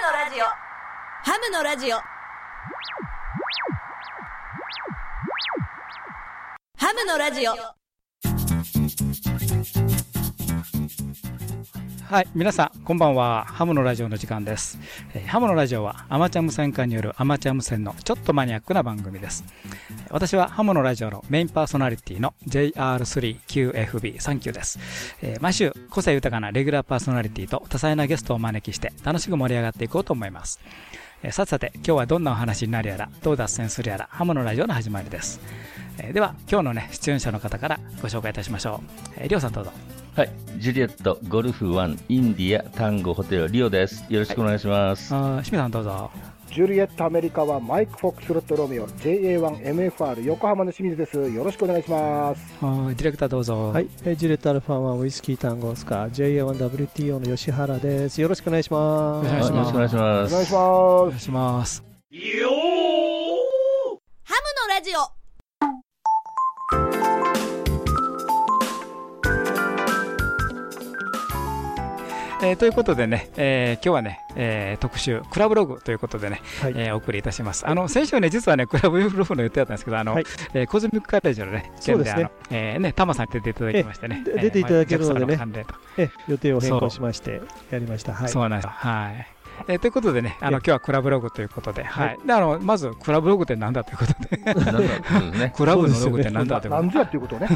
のラジオハムのラジオハムのラジオはい、皆さん、こんばんは。ハムのラジオの時間です。えーハムのラジオはアマチュア無線化によるアマチュア無線のちょっとマニアックな番組です。私はハムのラジオのメインパーソナリティの JR3QFB39 です。えー毎週、個性豊かなレギュラーパーソナリティと多彩なゲストをお招きして楽しく盛り上がっていこうと思います。えーさてさて、今日はどんなお話になるやら、どう脱線するやら、ハムのラジオの始まりです。えーでは、今日のね、出演者の方からご紹介いたしましょう。えーりょうさんどうぞ。はい、ジュリエット、ゴルフワン、インディア、タンゴ、ホテル、リオです。よろしくお願いします。あー清水さんどうぞ。ジュリエットアメリカはマイク・フォックスロット・ロメオ JA1MFR 横浜の清水ですよろしくお願いしますあーディレクターどうぞ。はい、えージュレットアルファワンウイスキー単語スカ JA1WTO の吉原です。よろしくお願いします。よろしくお願いしおます。願いしまお願いします。ハムのラジオえーということでね、えー今日はね、えー特集、クラブログということでね、はいえーお送りいたします。あの、先週ね、実はね、クラブログの予定だったんですけど、あの、はいえーコズミックカレージのね、そうですねえーね、タマさんに出ていただきましてね。え出ていただけるのでねえーまあえ予定を変更しましてやりました。はい。そうなんですよ。はい。えーということでね、あの、え今日はクラブログということで、はい。で、あの、まず、クラブログって何だということで。クラブのログってす何だということで。なんぞや っていうことをね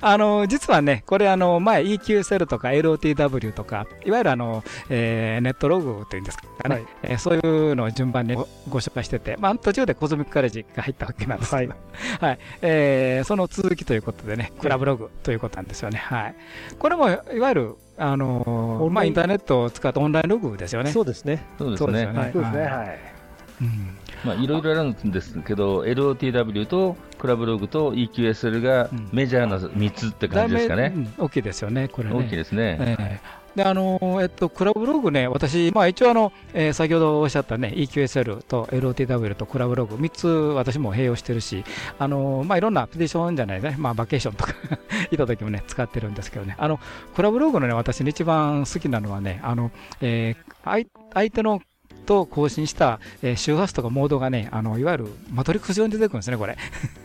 あの、実はね、これあの、前 EQSL とか LOTW とか、いわゆるあの、えーネットログというんですかね、はい。えーそういうのを順番にごご紹介してて、まあ、途中でコズミックカレッジが入ったわけなんですけど、はい、えーその続きということでね、クラブログということなんですよね。はい。これも、いわゆる、あのまあ、インターネットを使ったオンラインログですよね。そうですね。そうですね。はいはいうんまあ、いろいろあるんですけど、LOTW とクラブログと EQSL がうんメジャーな3つって感じですかね。大きいですよね、これね。大きいですね。ええであのえっと、クラブログね、私、まあ、一応あの、えー先ほどおっしゃったね、EQSL と LOTW とクラブログ、3つ私も併用してるし、あのまあ、いろんなアプリションじゃないね、まあ、バケーションとか いた時もね、使ってるんですけどね、あのクラブログのね、私に一番好きなのはね、あのえー相相手のと更新した、えー周波数とかモードがね、あのいわゆるマトリックス上に出てくるんですね、これ。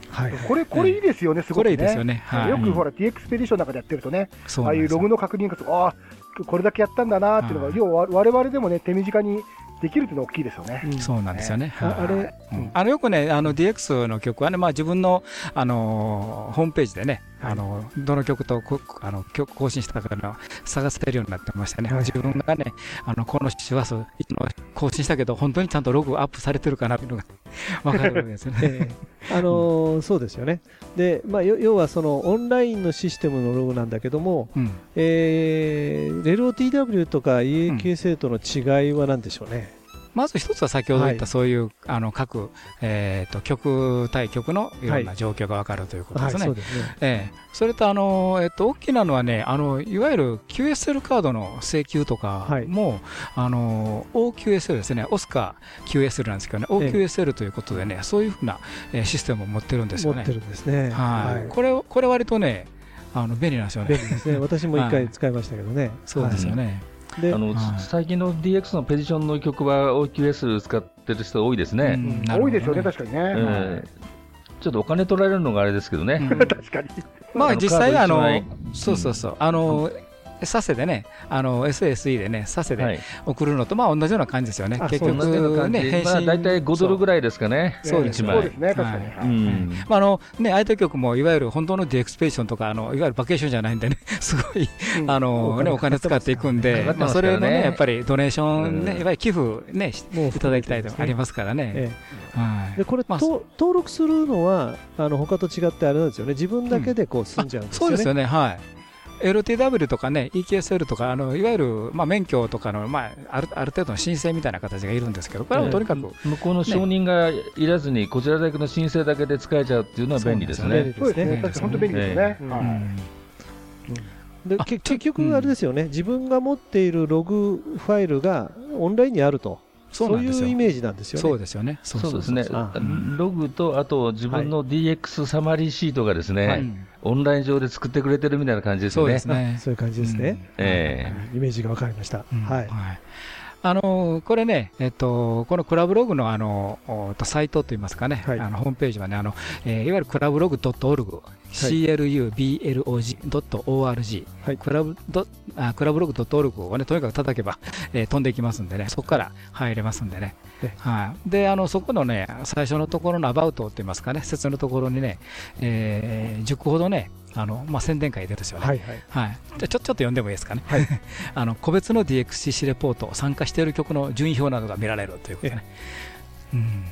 はい。これこれいいですよねすごくねこれいいですよね。はい、よくほらエクスペディションなんかでやってるとねああいうログの確認がああこれだけやったんだなっていうのがはい。要は我々でもね手短にできるっていうのは大きいですよね。うん。そうなんですよね。はい。ああれ、うん。あのよくね、あの DX の曲はね、まあ、自分の、あのーホームページでね、はいあのどの曲とこあの曲更新したかの探せるようになってましたね、はい自分がね、あのこの周波数いつも更新したけど、本当にちゃんとログアップされてるかなっていうのが 分かるわけですよね。ええあのーそうですよね。で、まあ、よ要はそのオンラインのシステムのログなんだけども、うんえー、LOTW とか EAKSA との違いは何でしょうね？まず一つは先ほど言ったはいそういう、あの各、えー、と曲対曲のいろんな状況が分かるということですね。そうですね。ええ、それとあの、えっと、大きなのはね、あのいわゆる QSL カードの請求とかはいも、あの OQSL ですね、オスカー QSL なんですけどね、ええ OQSL ということでね、そういうふうな、えーシステムを持ってるんですよね。持ってるんですね。はいこれ、これ割とね、あの便利なんですよね。便利ですね。私も一回使いましたけどね。そうですよね。はい。であ、のはい。最近の DX ペディションの局は OQRS 使ってる人多いですうね。多いですよね確かにね。えーちょっとお金取られるのがあれですけどね。うん。確かに。まあ実際あのそうそうそう、あの、サセでね、あの SSE でね、サセではい。送るのとまあ同じような感じですよね。あ結局ね、返信。まあ大体5ドルぐらい。ですかね。そうですねああのね、相手局もいわゆる本当の DX ペディションとかあの、いわゆるバケーションじゃないんでね、すごい、うんあのね、お金使っていくんで、まあ、それのね、やっぱりドネーションね、うんいわゆる寄付ね、いただきたいとかありますからね。でこれ、まあと登録するのはあの他と違ってあれなんですよね。自分だけでこう済んじゃうんですよね。そうですよね、はい。LTW とかね、EKSL とか、あのいわゆる、まあ、免許とかの、まあ、あるある程度の申請みたいな形がいるんですけど、これはとにかく、向こうの承認がいらずに、こちらだけの申請だけで使えちゃうっていうのは便利ですね。そうですね。本当便利ですよねで結局、あれですよね、自分が持っているログファイルがオンラインにあると、そういうイメージなんですよね。そうですよね。そうそうですねあログと、あと自分の DX サマリーシートがですね、はいオンライン上で作ってくれてるみたいな感じですよねそうです。ね。そういう感じですね。えイメージが分かりました。うんはい。あのこれね、えっと、このクラブログのあのサイトといいますかね、はい。あのホームページはね、あのえーいわゆるクラブログ .org、clublog.org、はい。クラブドあクラブログ .org をね、とにかく叩けば、えー飛んでいきますんでね、そこから入れますんでね。えはい、で、あのそこのね、最初のところのアバウトって言いますかね、説のところにね、えー10個ほどね、あのまあ、宣伝会出るんですよね。はいはい。はい、じゃあちょちょっと読んでもいいですかね、あの個別の DXCC レポート、参加している曲の順位表などが見られるということでね。うん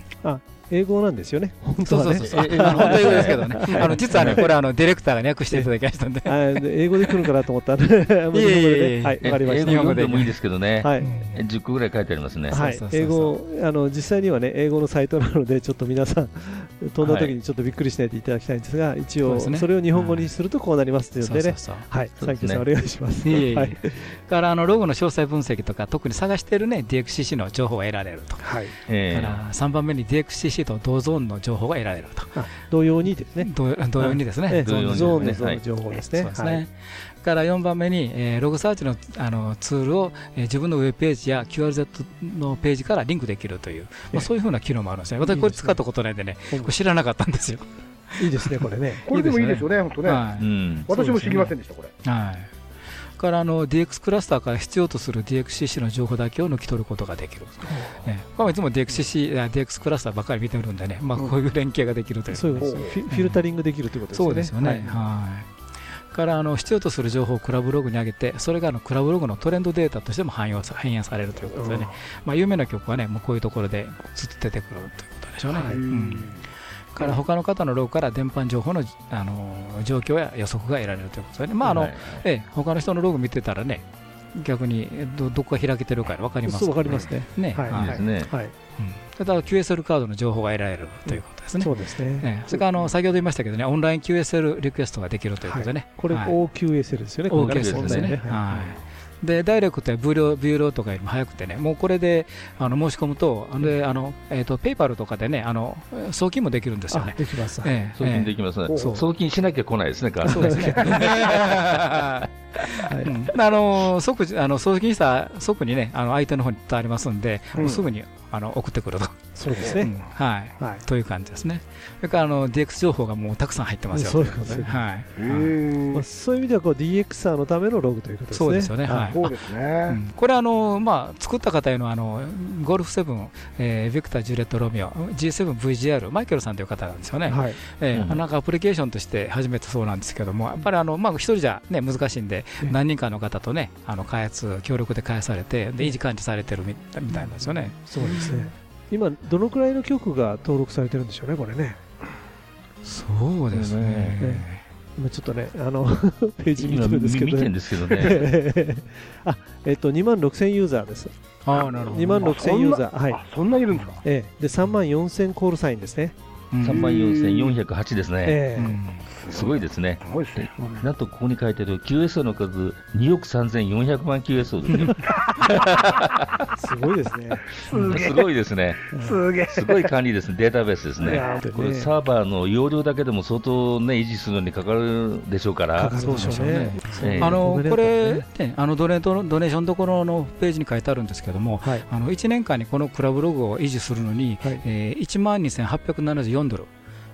英語なんですよね。本当はねそうそうそう。本当に英語ですけどね。あの実はね、これあのディレクターが訳していただきましたんで。あで英語で来るかなと思ったんで。はい、えわかりました。英語でもいいですけどね、はい。え10個ぐらい書いてありますね。はい英語あの実際にはね英語のサイトなのでちょっと皆さん飛んだ時にちょっとびっくりしないでいただきたいんですが、一応それを日本語にするとこうなりますというのでねはい。サンキューさんお願いします。いえいえ。はい。からあのロゴの詳細分析とか、特に探しているね DXCC の情報が得られると。はい。ええ。から3番目に DXCC と同ゾーンの情報が得られると。あ同様にですね。同同様にですね。え同様にゾーンの情報ですね。そうですね。はいから4番目に、えーログサーチのあのツールを、えー自分のウェブページや QRZ のページからリンクできるという、まあ、そういうふうな機能もあるんですね。私、これ使ったことないんでね、これ知らなかったんですよ。いいですねこれ ね。これでもいいですよね、本当ね。私も知りませんでした、これ。はい、からあの DX クラスターから必要とする DXCC の情報だけを抜き取ることができる、ね、これはいつも DXCC あ DX クラスターばっかり見てるんでね、まあ、こういう連携ができるという、フィフィルタリングできるということですよね。そうですよね。はいからあの必要とする情報をクラブログに上げて、それがあのクラブログのトレンドデータとしても反映さ反映されるということでね、まあ、有名な曲はね、もうこういうところでずっと出てくるということでしょうね。はい。うん。から他の方のログから電波情報のあの状況や予測が得られるということでね、まああのはいええ、他の人のログ見てたらね、逆にえどどこが開けてるか分かりますそうわかりますね。ね。はい。いいですね。はいうんただ QSL カードの情報が得られるということですね。そうですねええ。それからあの先ほど言いましたけどね、オンライン QSL リクエストができるということでね。これはい。 OQRS ですよねこれ OQRS ですね。はい。はい。でダイレクトやビューロービューローとかよりも早くてね、もうこれであの申し込むと、であのえー、とペイパルとかでね、あの送金もできるんですよあね。できます。ええ送金できますね。そう。送金しなきゃ来ないですね、カードそうで あの即時あの送金した即にね、あの相手の方に伝わりますんで、うん。もうすぐにあの送ってくると、そうですね。うん。はい、はい。という感じですね。それからあの DX 情報がもうたくさん入ってますよ。そういうことですね。はい。まあそういう意味ではこう DXR のためのログということですね。そうですよね。ははい。い。そうですうね。ん。これあの、まあ、作った方へのあのゴルフ7、えービクター、ジュレット、ロミオ、G7VGR、マイケルさんという方なんですよね、はい。えーうん。なんかアプリケーションとして始めたそうなんですけども、やっぱりあの、まあ、一人じゃ、ね、難しいんで、ええ何人かの方とね、あの開発、協力で開発されて、で維持管理されてるみみたいなんですよね。そうですね。今どのくらいの曲が登録されてるんでしょうねこれね。そうですね。今ちょっとねあの ページ見て今るんですけどね。見てるんですけどね。あえっと2万6000ユーザーです。ああ、なるほど。2万6000ユーザー。はい。あ、そんないるんですか？ええ。で3万4000コールサインですね。うん。3万4408ですね。ええ。うんすごいですね。すごいですね。なんとここに書いてる QSO の数2億3400万 QSO ですよ。すごいですねすごいですね。すげえ。すごい管理ですね。データベースですね。これサーバーの容量だけでも相当ね、維持するのにかかるでしょうからかか。るでしょうねええあのこれ、ねね、あのドネートドネーションどころのページに書いてあるんですけども、はいあの1年間にこのクラブログを維持するのに、はいえー、1万2874ドル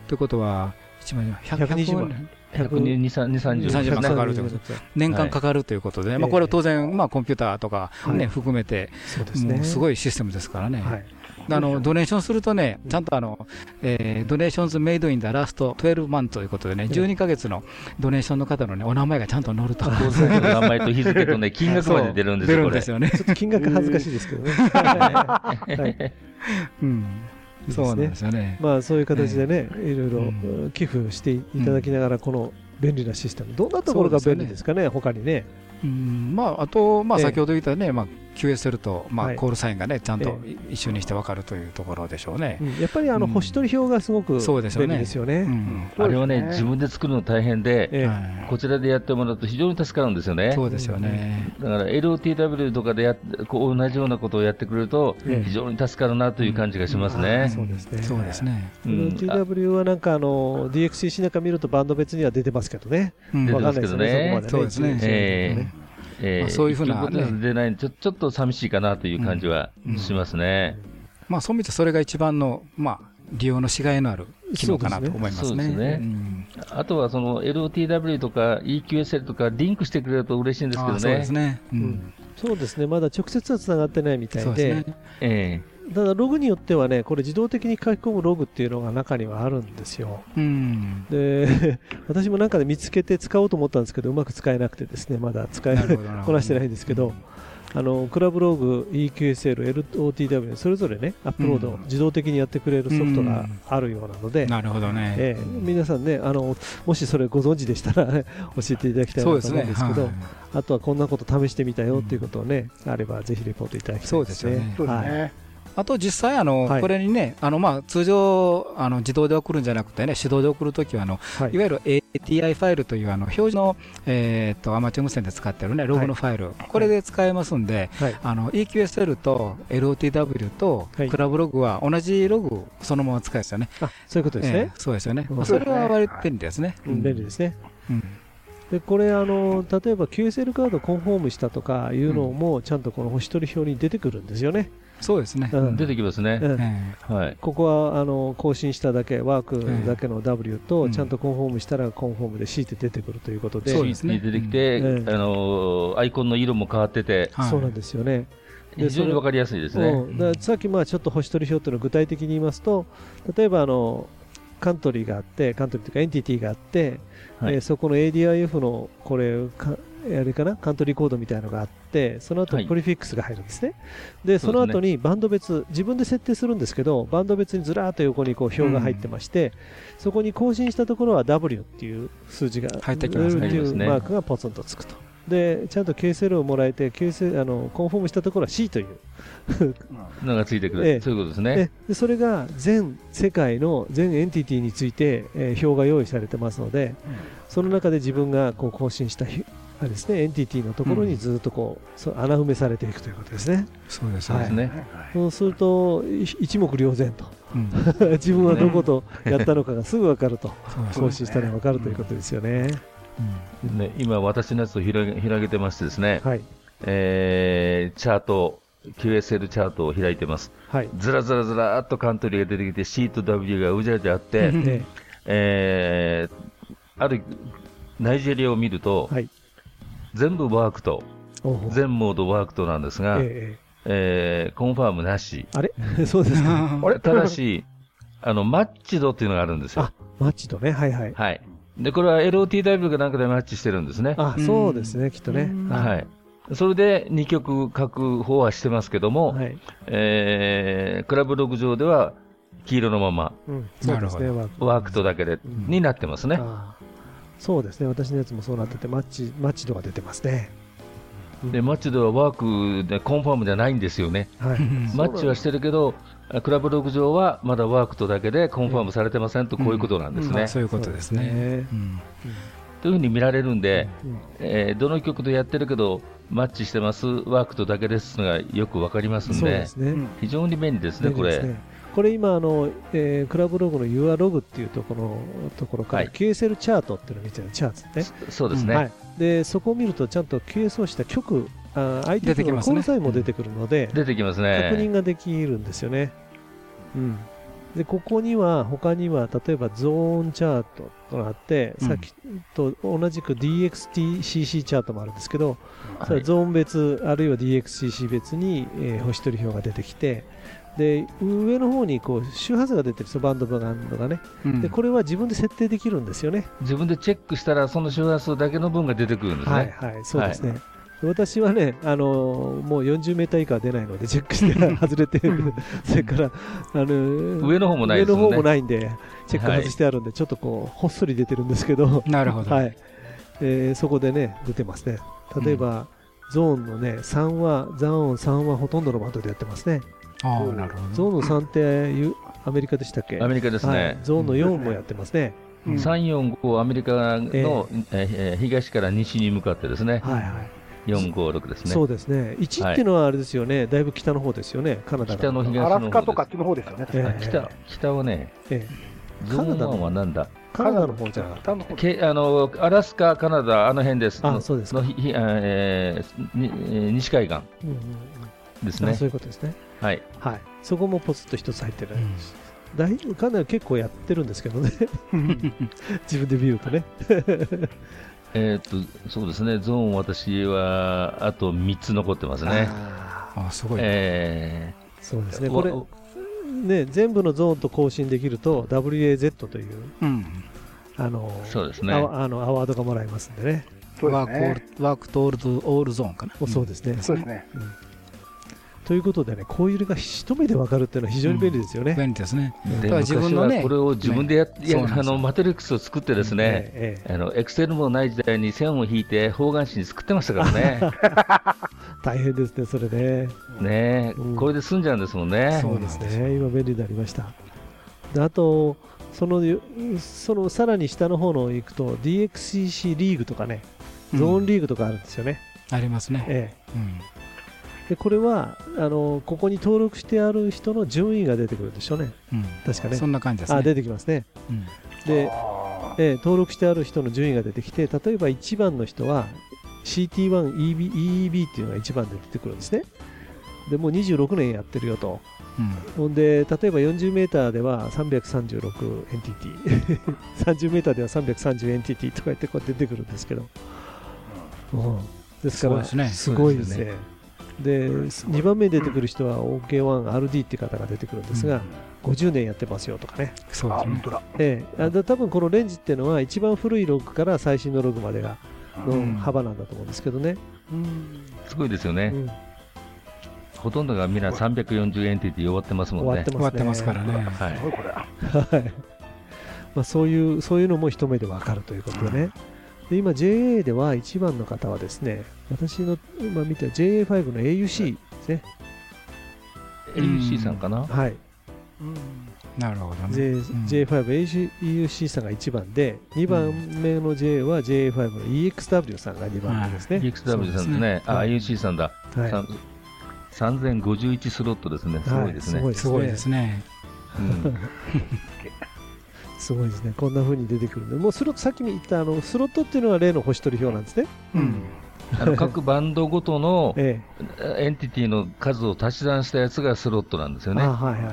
ということは、1万120万。120、2、30 30万。かかるということ年間かかるということで、はい。まあ、これは当然、まあ、コンピューターとか、ねはい。含めて、そうですね。もうすごいシステムですからね。はい。あのドネーションするとね、ちゃんとあの、えードネーションズメイドインダラスト12マンということでね、12ヶ月のドネーションの方のね、お名前がちゃんと載ると。名前と日付とね、金額まで出るんですよ、出るんです。よね。ちょっと金額恥ずかしいですけどね。はい。うん。そうなんですよね。まあそういう形でね、いろいろうん。寄付していただきながら、この便利なシステム、どんなところが便利ですかね、他にね。うん。まあ、あと、まあ、ええ。先ほど言ったね、まあ、QSL と、まあ、はいコールサインがね、ちゃんとえ一緒にして分かるというところでしょうねう。んやっぱりあのうん星取り表がすごくそうですよね便利ですよね。うんあれはね、自分で作るの大変で、こちらでやってもらうと非常に助かるんですよね。そうですよね。だから LOTW とかでやっこう同じようなことをやってくれるとええ非常に助かるなという感じがしますあね。そうですね。そうですね。うん TW はなんかあの DXCC なんか見るとバンド別には出てますけどね。うん出てわかんないですよね、そこまでね。えええーまあそういうふうなね出ないちょちょっと寂しいかなという感じはしますね。まあ、そう見てそれが一番の、まあ、利用のしがいのある機能かなと思いますね。そうですねんあとはその LOTW とか EQSL とかリンクしてくれると嬉しいんですけどあそうでね。すね。ううんんそうですね、まだ直接はつながってないみたいで、そうですね。えただログによってはね、これ自動的に書き込むログっていうのが中にはあるんですよ。うん。で、私もなんかで見つけて使おうと思ったんですけど、うまく使えなくてですね、まだ使えこなしてないんですけど、あのクラブログ、EQSL、LOTW、それぞれね、アップロード、うん自動的にやってくれるソフトがあるようなので、なるほどね。ええ皆さんねあの、もしそれご存知でしたら、教えていただきたいなと思うんそうですけど、はいあとはこんなこと試してみたよっていうことをね、あればぜひレポートいただきたいですね。そうですよねそうですはいね。あと実際あの、はいこれにね、あのまあ通常あの自動で送るんじゃなくてね、手動で送るときはあの、はいいわゆる ATI ファイルというあの表示の、えー、とアマチュア無線で使ってるね、ログのファイル、これで使えますんで、はいあの EQSL と LOTW とはいクラブログは同じログそのまま使えますよね。あそういうことですえねえ。そうですよね。それは割と便利ですね。うん便利ですね。うんでこれあの、例えば QSL カードコンフォームしたとかいうのも、ちゃんとこの星取り表に出てくるんですよね。そうですね。うん。出てきますね。うん。えはい。ここはあの更新しただけ、ワークだけの W と、うん。ちゃんとコンフォームしたらコンフォームで C って出てくるということで、そうですね。に出てきて、うん。あのーアイコンの色も変わってて、はいそうなんですよね。で非常にわかりやすいですね。さっきまあちょっと星取り表というのを具体的に言いますと、例えばあのカントリーがあって、カントリーというかエンティティがあって、はい。えーそこの ADIF のこれか、あれかな、カントリーコードみたいなのがあって、その後はい。プリフィックスが入るんですね。で、そのそうですね。後にバンド別、自分で設定するんですけど、バンド別にずらーっと横にこう表が入ってまして、そこに更新したところは W っていう数字が入ってきますね。いうマークがポツンとつくと。で、ちゃんと KSL をもらえて、KSL あのコンフォームしたところは C という。のがついてくる、ええ。そういうことですね。ででそれが全世界の全エンティティについて、えー表が用意されてますので、その中で自分がこう更新したですねエンティティのところにずっとこう、そう穴埋めされていくということですね。そうですねそうです。ね。そうするとい一目瞭然と。うん。自分はどことやったのかがすぐ分かると、更新したら分かるということですよね。ね今、私のやつを広げ広げてましてですね、はい、えーチャート、QSL チャートを開いてます。はい、ずらずらずらーっとカントリーが出てきて、C と W がうじゃうじゃあって、うんええーあるナイジェリアを見ると、はい全部ワークと、全モードワークとなんですが、ええーコンファームなし。えあれ？そうですか。あれ？ただし、あの、マッチ度っていうのがあるんですよあ。マッチとね、はいはい。はい。で、これは LOTW かなんかでマッチしてるんですね。あ、そうですね、きっとね。はい。それで2曲書く方はしてますけども、はい。えークラブログ上では黄色のまま、うん、そうですね、なワークワークとだけで、んになってますね。あーそうですね、私のやつもそうなってて、マッチ、マッチ度が出てますね。で、マッチではワークでコンファームじゃないんですよね。はい。マッチはしてるけど、クラブログ上はまだワークとだけでコンファームされてませんと、こういうことなんですね。まあそういうことですね。うんというふうに見られるんで、うんえーどの曲でやってるけど、マッチしてます、ワークとだけですのがよくわかりますんで。非常に便利ですね、これ。これ今あの、えークラブログのグっていうところのところから、はい QSL チャートっていうのを見てるチャートね。そうですね。はい。で、そこを見るとちゃんと QS をした曲、あ相手のコールサインも出てくるので、出てきます確認ね。ができるんですよね。うん。で、ここには、他には、例えばゾーンチャートとがあって、うんさっきと同じく DXTCC チャートもあるんですけど、それははいゾーン別、あるいは DXCC 別に、えー星取り表が出てきて、で、上の方にこう周波数が出てるんですよ、バンドバンドがね。うんで、これは自分で設定できるんですよね。自分でチェックしたら、その周波数だけの分が出てくるんですね。はいはい、そうですね。私はね、あのーもう40メーター以下は出ないので、チェックして外れてる、それから、あのー上の方もないね上の方もないんで、チェック外してあるんで、ちょっとこう、ほっそり出てるんですけど、なるほど。はい。えーそこでね、出てますね。例えば、ゾーンのね、3は、ザーン3はほとんどのバンドでやってますね。ああ、なるほど。ゾーンの3ってゆアメリカでしたっけ？アメリカですね。はい、ゾーンの4もやってますね。うん。3、4、5、アメリカの、えーえー東から西に向かってですね、はいはい。4、5、6ですね。そうですね。1っていうのはあれですよね、だいぶ北の方ですよね、カナダが北の東の方アラスカとかあっちの方ですよね、えにあ北北はね、えゾーン1はなんだ？カナダの方じゃなかっ北の方けあのアラスカ、カナダ、あの辺です。のあそうですか。のひひえー西海岸。た。うんうんですねそう。いうことですね。はい。はい。そこもポツッと一つ入ってるうん。だいぶかな？り結構やってるんですけどね。自分で見るとね。えーっと、そうですね、ゾーン、私はあと3つ残ってますね。ああすごい、えそうですね。ーこれわ、ね、全部のゾーンと更新できると WAZ という、うん、あの、そうですねアワあのアワードがもらえますんでね。そうでワークオーすね。ルワークとオールズオールゾーンかな、おそうですね。そうですね。ということでね、こういうのが一目でわかるっていうのは非常に便利ですよね。便利ですね。でだから自分のねこれを自分でやっねやそうなんですよあのマトリックスを作ってですね、えええあのエクセルもない時代に線を引いて方眼紙に作ってましたからね。え 大変ですね、それね。ねえうんこれで済んじゃうんですもんね。そうですね、今便利になりました。であと、そのそのさらに下の方の行くと DXCC リーグとかね、ゾーンリーグとかあるんですよね。ありますね。えうんえでこれはあのここに登録してある人の順位が出てくるんでしょうね。うん確かねそんな感じですね。あ出てきますね。うんで、あええ登録してある人の順位が出てきて、例えば1番の人は CT1EB EEB っていうのが1番で出てくるんですね。でもう26年やってるよと。うんほんで、例えば40メーターでは336エンティティ、30メーターでは330エンティティとか言ってこう出てくるんですけど、うんですから、すごいですねですね。で、2番目に出てくる人は OK1RD っていう方が出てくるんですが、50年やってますよとかね。そうですね。あ本当だ。ええ、あだ多分このレンジっていうのは一番古いログから最新のログまでがうんの幅なんだと思うんですけどね。すごいですよね。うんほとんどがみんな340エンティティ終わってますもんね終わって。終わってますからね。はいすごいこれ。はいまあ、そういうそういうのも一目でわかるということでね、で今、JA では1番の方はですね私の今見て JA5 の AUC ですね、LUC さんかな？はいなるほどね。J うん JA5、AUC さんが1番で、2番目の JA は JA5 の EXW さんが2番目ですね。EXW さんですね。あ、はい IUC さんだ。はいさん3051スロットですね。すごいですね。はいすごいですね。うん すごいですね、こんな風に出てくるんで、もうスロット、さっき言ったあのスロットっていうのは例の星取り表なんですね。うん。あの各バンドごとの えエンティティの数を足し算したやつがスロットなんですよね。はいはいは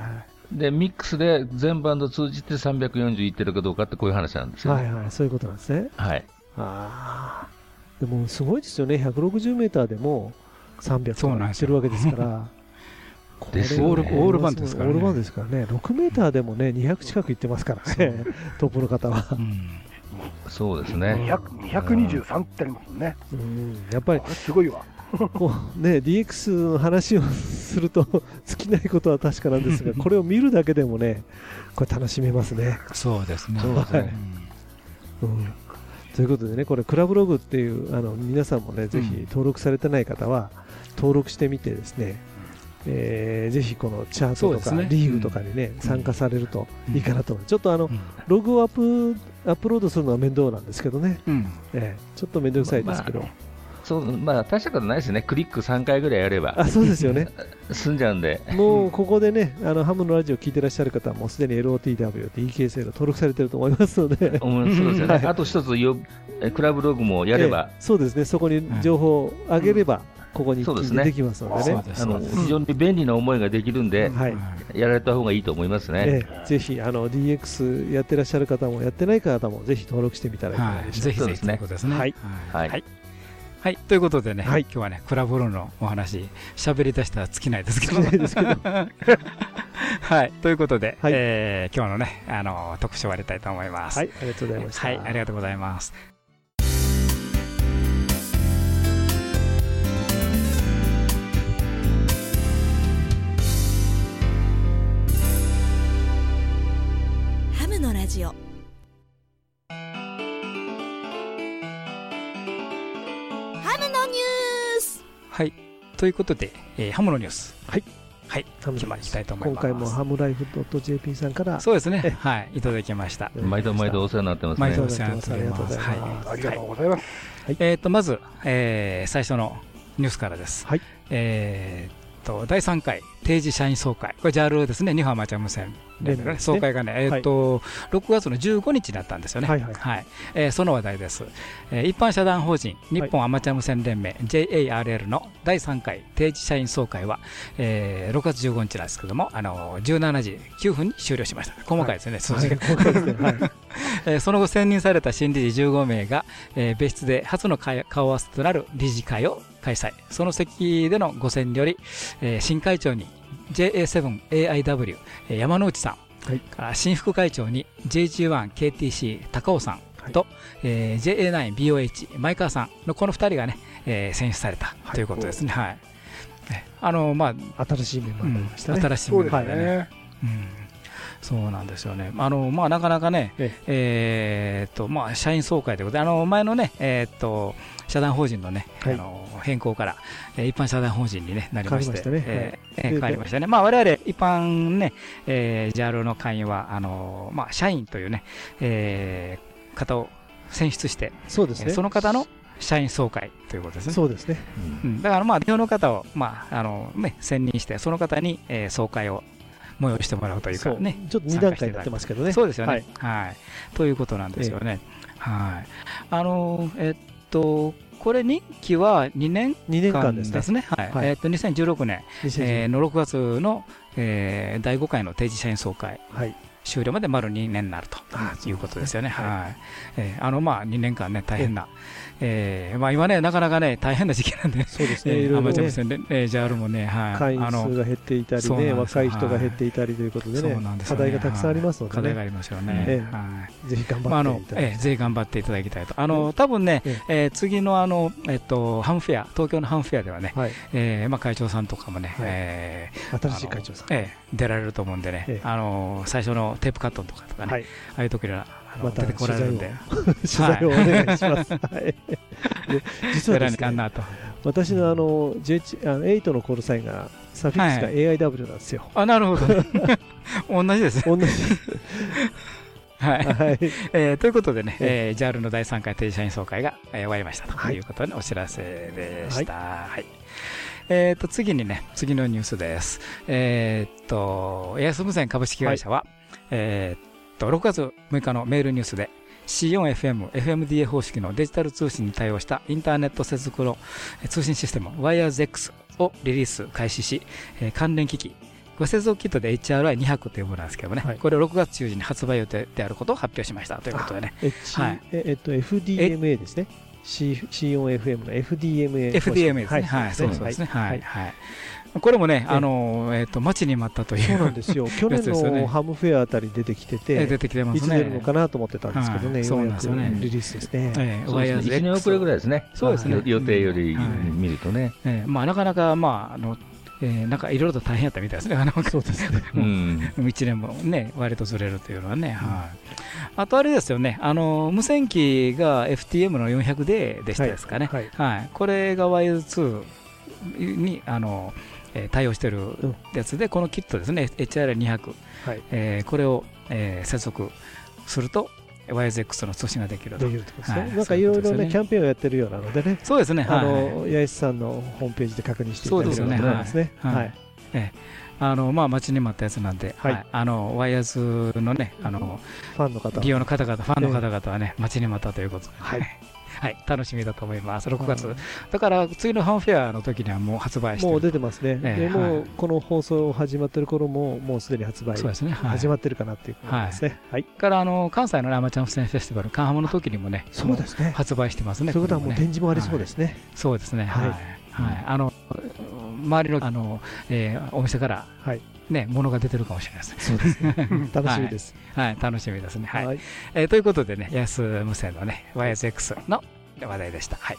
い。で、ミックスで全バンド通じて340いってるかどうかってこういう話なんですよね。はいはい、そういうことなんですね。はい。ああ。でもすごいですよね、160メーターでも300とそうなんですよかいってるわけですから。これですオールオールバンドですからねオールバンドですからね。6メーターでもね、200近くいってますからね、トップの方は。うんそうですね。200 223ってありますもんね。うん、やっぱりこれすごいわ。こう、ね、DX の話をすると 尽きないことは確かなんですが、これを見るだけでもね、これ楽しめますね。そうですね。そうですねうんということでね、これ、クラブログっていう、あの皆さんもね、ぜひ登録されてない方は、登録してみてですね、えーぜひこのチャートとか、リーグとかにね、参加されるといいかなと思う、ちょっとあのうん。ログをアップアップロードするのは面倒なんですけどね、うん。えーちょっと面倒くさいですけど、そう、まあ、大したことないですね。クリック3回ぐらいやれば。あそうですよね、済んじゃうんで。もうここでね、あのハムのラジオ聞いてらっしゃる方は、もうすでに LOTW と EKSL 登録されてると思いますので、思いそうですよね。はい。あと一つよ、えクラブログもやれば、えーそうですね、そこに情報を上げれば、ここにそうですね出てきますのでねそう。ですあの非常に便利な思いができるんで、はいやられた方がいいと思いますね。ええぜひあの DX やってらっしゃる方もやってない方もぜひ登録してみたらいかがはい。でしょうぜひぜひとそうですねいうことですね。はいはいはい。はい。ということでね、はい今日はね、クラブローのお話、喋り出したら尽きないですけど。尽きないですけど はい。ということで、はいえー今日のね、あの、特集終わりたいと思います。はい、ありがとうございました。はい。ありがとうございます。ラジオハムのニュースはい。ということで、えーハムのニュース。はい。はい。ハム決まりたいと思います。今回もハムライフ .jp さんからそうですえね。はい。いただきました。毎度毎度お世話になってますね毎度お。世話になってます。ありがとうございますはいありがとうございます。えー、とまず、えー最初のニュースからです。はいえーと第3回定時社員総会、これ JAL ですね、日本アマチュア無線。連ね。総会がね、えっと6月の15日だったんですよね、はいはい。えーその話題です、えー一般社団法人日本アマチュア無線連盟 JARL の第3回定時社員総会は、えー6月15日なんですけども、あの17時9分に終了しました、細かいですね、数字が。その後選任された新理事15名が、えー別室で初の会顔合わせとなる理事会を開催。その席でのご選により、えー新会長に JA7AIW えー山之内さん、はい。から新副会長に JG1KTC 高尾さん。と、えー JA9BOH 前川さん。のこの2人がね、えー選出されたということですね。はい。えあのまあ新しいメンバーになりましたね。新しいメンバーでね。ね。うん。そうなんですよね。あの、まあ、なかなかね、ええ。ーっと、まあ、社員総会ということで、あの、前のね、えーっと、社団法人のね、はい。あの、変更から、えー一般社団法人に、ね、なりまして、変わりましたね。え変わりましたね。まあ、我々、一般ね、えー、JAL の会員は、あの、まあ、社員というね、えー方を選出して、そうですね。その方の社員総会ということですね。そうですね。うん、だからまあ、代表の方を、まああのね、選任して、その方に、えー総会を催してもらうというかね、ちょっと2段階になってますけどね。そうですよね、ははい。いということなんですよね。はい。あのえっと、これ、任期は2年2年間間ですね。はい。はい。えっと2016年、2010えーの6月の、えー第5回の定時社員総会。はい。終了まで丸2年になるとあいうことですよね。はい。はい。えーあのまあ2年間ね、大変な、えーまあ、今ね、なかなかね、大変な時期なんで、そうですね。えーアマチュア無線で、えー、JAL もね、はい、会員数が減っていたりね、若い人が減っていたりということでね課ね。題がたくさんありますのでね、課題がありますよね。ぜひ頑張っていただええぜひ頑張っていただきたいと、あの多分ね、ええ。ー次のあの、えっと、ハムフェア、東京のハムフェアではね、はい。えーまあ、会長さんとかもね、はい。えー新しい会長さん。ええ出られると思うんでね、ええ。あの最初のテープカットとかとかね、はい。ああいう時にはあのまた出てこられるんで、取材を お願いします。はい。で実はですね、れかんなと。私のあの、J- あの8のコールサインが、サフィックスが AIW なんですよ。あなるほど、同じですね。同じ。はいはい。えーということでね、ええー、JAL の第3回定時社員総会が、えー終わりましたとはいいうことで、お知らせでした。はいえー、と次にね、次のニュースです。えー、っと、エアス無線株式会社は、えーっと、6月6日のメールニュースで、C4FM、FMDA 方式のデジタル通信に対応したインターネット接続のえー通信システム WirersX をリリース開始し、えー関連機器、ご接続キットで HRI200 というものなんですけどもね、はいこれを6月中旬に発売予定であることを発表しましたということでね、はいええっと、FDMA ですね。C- C4FM の FDMA。FDMA ですね。はい、そうですね。はい、はい。これもね、あの、えっと、待ちに待ったといそうなんう、ですよ。去年のハムフェアあたり出てきてて、え出てきてますね。いつ出るのかなと思ってたんですけどね、はいそうなんですよねようやくリリースですね。ええそうですね、1年遅れぐらいですね。そうですねよ予定よりはい見るとね。ええまあ、なかなか、まあ、あの、えーなんかいろいろと大変やったみたいですね。あの、そうですね。うん。1年もね、割とずれるというのはね。はい。あとあれですよね、あの、無線機が FTM の 400D でしたですかね。はい。はい、これが Wise2 にあの、えー対応してるやつで、このキットですね、HRI200、はい。えーこれを、えー接続すると、WiseX の通信ができると。でき。るってことですね。はい。なんかいろいろね、キャンペーンをやってるようなのでね、そうですね、あはい。の、八重さんのホームページで確認していただければと思いますね。はい。はい。あのまあ、待ちに待ったやつなんで、あのワイヤーズのね、あのファンの方利用の方々、ファンの方々はね、待ちに待ったということで、はいはい、楽しみだと思います、6月、だから次のファンフェアの時にはもう発売してるもう出てますね。ええでもはいうこの放送始まってる頃ももうすでに発売そうですね、はい始まってるかなっていう感じですね。はい。からあの関西のねアマチュア無線フェスティバル、カンハムの時にもね、そうですね。発売してますね。そういうことはもう展示もありそうですね。そうですね。ははいい。はい。あの、周りの、あの、えーお店から、はい。ね、ものが出てるかもしれないですね。そうですね。楽しみです。はい。楽しみですね。はい。はい。えーということでね、安無線のね、YSX の話題でした。はい。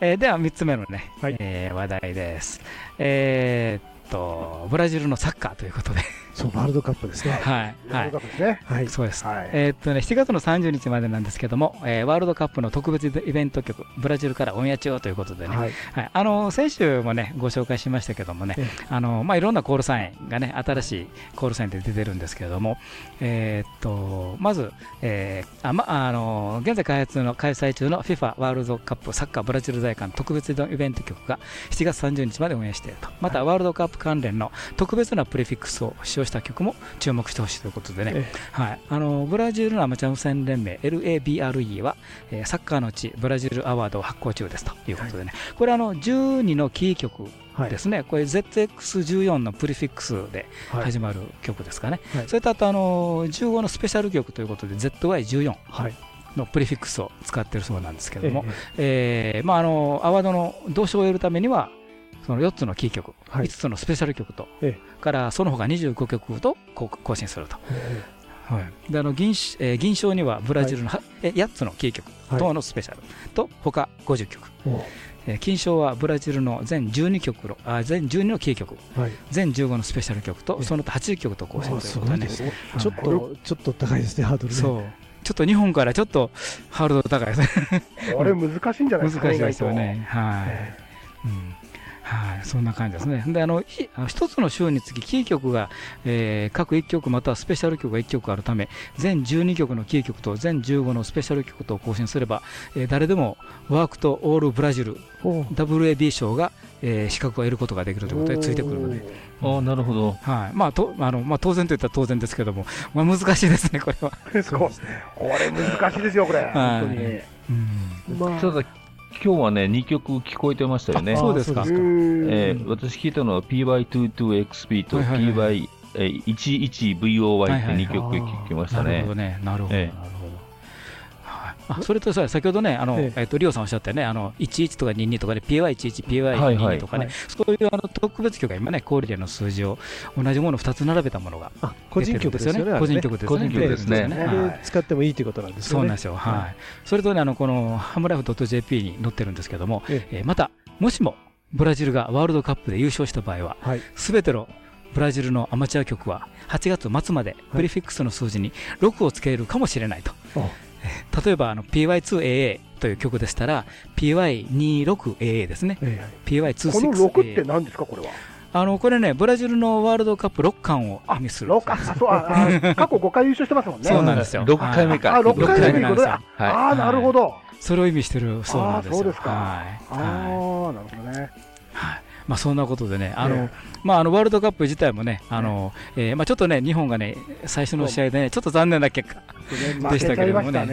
えーでは、3つ目のね、はいえー話題です。えーっと、ブラジルのサッカーということで、そう、ワールドカップですね。はい。ワールドカップですね。はい。そうです。はい。えーっとね、7月の30日までなんですけども、えーワールドカップの特別イベント曲、ブラジルからオンエア中ということでね、はい。はい、あの先週もねご紹介しましたけどもねえ、あのまあ、いろんなコールサインがね、新しいコールサインで出てるんですけれども、えーっとまず、えーあまあの現在開発の開催中の FIFA ワールドカップサッカーブラジル大会の特別イベント曲が7月30日まで運営していると、またワールドカップ関連の特別なプレフィックスを使用した曲も注目してほしいということでね、えはい、あのブラジルのアマチュア無線連盟 LABRE は、えーサッカーの地ブラジルアワードを発行中ですということでね、これあの12のキー曲はい。ですね、これ ZX14 のプリフィックスではい。始まる曲ですかね、はい。それとあとあの15のスペシャル曲ということで ZY14 はい。のプリフィックスを使っているそうなんですけれども、ええ。ーまあ、あのアワードの同賞を得るためにはその4つのキー曲、はい。5つのスペシャル曲と、えからその他25曲とこう更新すると。えはい、であの銀しえー銀賞にはブラジルのは、え8つのキー曲はい等のスペシャルと他50曲、おえー金賞はブラジルの全12曲のあ全12のキー曲。はい。全15のスペシャル曲とええ。その他80曲と更新おということでね。ちょっと、ちょっと高いですね、ハードルね。そう。ちょっと日本からちょっとハードル高いですね。これ難しいんじゃないですか？難しいですよ意ねはい、うんはい、そんな感じですね。で、あの、一つの週につき、キー曲が、えー各1曲またはスペシャル曲が1曲あるため、全12曲のキー曲と全15のスペシャル曲と更新すれば、えー誰でもワークとオールブラジルお WAB 賞が、えー資格を得ることができるということでついてくるので、ああ、なるほど。はいまあとあのまあ、当然といったら当然ですけども、まあ、難しいですね、これは。外 そうこれ難しいですよ、これ。本当に。うんまあ、今日はね、2曲聞こえてましたよね。あ。そうですか。えー私聞いたのは PY22XP とはいはいはい。PY11VOY って2曲聞きましたね。なるほど。ね、なるほど、あそれとさ、先ほどね、あの、ええっと、リオさんおっしゃったよね、あの、11とか22とかで、PY11、はいはい PY22 とかね、はいそういうあの特別曲が今ね、コーリアの数字を同じものを2つ並べたものがあ、個人曲ですよね。個ね人曲ですね。使ってもいいということなんですよね。そうなんですよ。はい。それとね、あの、この、ハムライフ .jp に載ってるんですけども、ええーまた、もしも、ブラジルがワールドカップで優勝した場合は、はい。すべてのブラジルのアマチュア曲は8月末までプリフィックスの数字に6をつけるかもしれないと。あ 例えばあの PY2AA という曲でしたら PY26AA ですね。え PY26AA。この6って何ですか、これは？あのこれね、ブラジルのワールドカップ6冠を意味する。6あ、そう、あ、あ 過去5回優勝してますもんね。そうなんですよ。6回目か。あ、6回目ということで、ああー、なるほど。それを意味してるそうなんですよ。あーそうですかはい。ああ、はいなるほどね。はいまあ、そんなことでね、あのえまあ、あのワールドカップ自体もね、あのえーまあ、ちょっとね、日本がね、最初の試合でね、ちょっと残念な結果負でしたけれどもね、はい。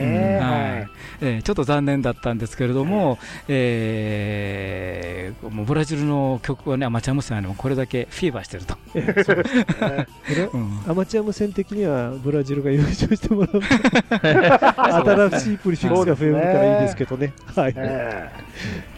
はい。えーちょっと残念だったんですけれども、えーもうブラジルの曲はね、アマチュア無線でもこれだけフィーバーしてると。アマチュア無線的にはブラジルが優勝してもらう。と新しいプリフィックスが増えるからいいですけどね。はい。ええ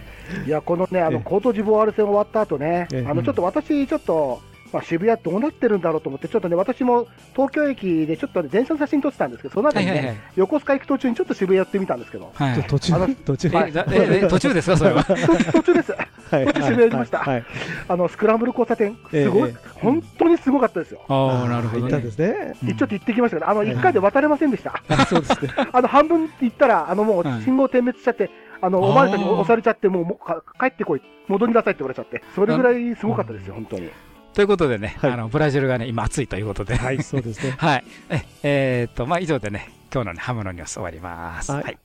いや、このね、あの、ええコートジボワール戦終わった後ねええ、あの、ちょっと私、ちょっと、まあ、渋谷どうなってるんだろうと思って、ちょっとね、私も東京駅でちょっとね、電車の写真撮ってたんですけど、その後にね、はいはいはい。横須賀行く途中にちょっと渋谷寄ってみたんですけど、はい途中あの、途中。えだええ途中ですか、それは？途途中です。はい。途中渋谷行きましたはい。あの、スクランブル交差点、すごいええ、本当にすごかったですよ。ああ、なるほど行ったんでね。すね。うんちょっと行ってきましたけど、あの、1回で渡れませんでした。あそうですね。あの、半分って言ったら、あの、もうはい信号点滅しちゃって、あの、おまわりさんに押されちゃって、もうもうか帰ってこい、戻りなさいって言われちゃって、それぐらいすごかったですよ、本当に。ということでね、はいあのブラジルがね、今暑いということで。はい、そうですね。はい。え、えーっと、まあ、以上でね、今日のね、ハムのニュース終わります。はいはい。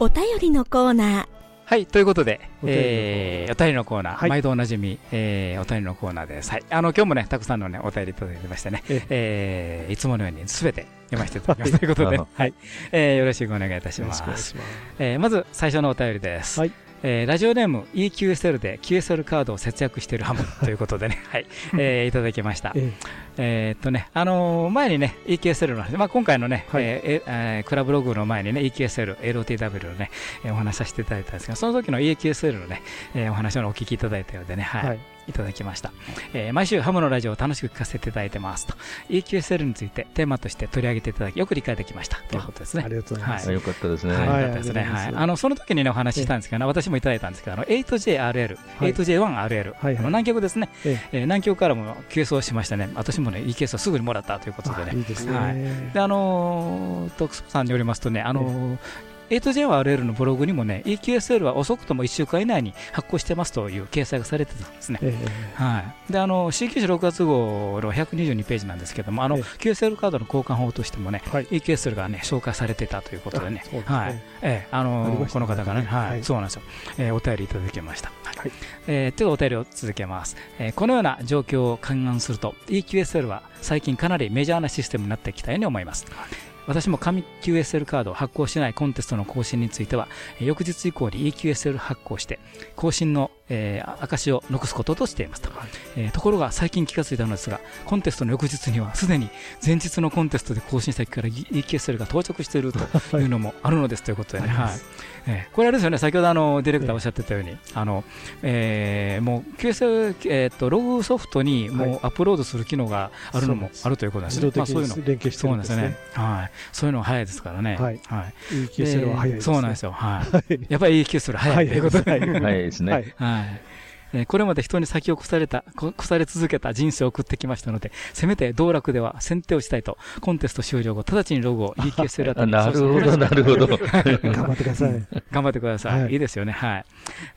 お便りのコーナーはい、ということで、お便りのコーナーえーお便りのコーナー、はい毎度おなじみ、えーお便りのコーナーです。はい。あの、今日もね、たくさんのね、お便りいただいてましてね、ええーいつものようにすべて読ませていただきます。ということで、ははい。えーよろしくお願いいたします。ます。えーまず、最初のお便りです。はいえーラジオネーム EQSL で QSL カードを節約しているハム ということでね、はい、えーいただきました。ええーっとね、あのー前にね、EQSL の話、まあ、今回のね、はいえーええークラブログの前にね、EQSL、LOTW のね、えーお話しさせていただいたんですが、その時の EQSL のね、えーお話をお聞きいただいたようでね、はい、はいい、ただきました、えー毎週ハムのラジオを楽しく聞かせていただいてますと、EQSL についてテーマとして取り上げていただき、よく理解できましたということですねあ。りがとうございます。はよかったですね。はい、はいよかったですね。はい。あの、その時にね、お話ししたんですけど、私もいただいたんですけど、あの、8JRL、はい 8J1RL、はいあの南極ですね、ええー南極からも QS をしましてね、私もね、いいケースをすぐにもらったということでね。あいいですね。はいで、あのー、徳島さんによりますとね、あのー 8JRL のブログにもね、EQSL は遅くとも1週間以内に発行してますという掲載がされてたんですね。えはい、であの C 級紙6月号の122ページなんですけども、あのええ。QSL カードの交換法としてもね、はい。EQSL がね紹介されてたということでね。はい。ええあのこの方からね、はい。はい。そうなんですよ、えーお便りいただきました。はい。はい。えー、ではお便りを続けます、えーこのような状況を勘案すると、EQSL は最近かなりメジャーなシステムになってきたように思います。私も紙 QSL カードを発行しないコンテストの更新については、えー翌日以降に EQSL 発行して、更新の、えー証を残すこととしていますと、えーところが最近気がついたのですが、コンテストの翌日にはすでに前日のコンテストで更新先から EQSL が到着していると い。うのもあるのですということでね、はい。えーこれあれですよね、先ほどあのディレクターおっしゃってたように、あのえーもう QSL、えー、とログソフトにもうアップロードする機能があるのもあるということですね。自動的まあそういうの。に連携してるんでね。ね。。はい。そういうのは早いですからね。はいはい。EQSL は早いですね。そうなんですよ。はい。はい。やっぱり EQSL 早いということで。はいはいですね。はいはい。えーこれまで人に先を越された、こ越され続けた人生を送ってきましたので、せめて道楽では先手をしたいと、コンテスト終了後、直ちにログを EQSL あなるほど、なるほど。頑張ってください。頑張ってください。はいい、いですよね。はい。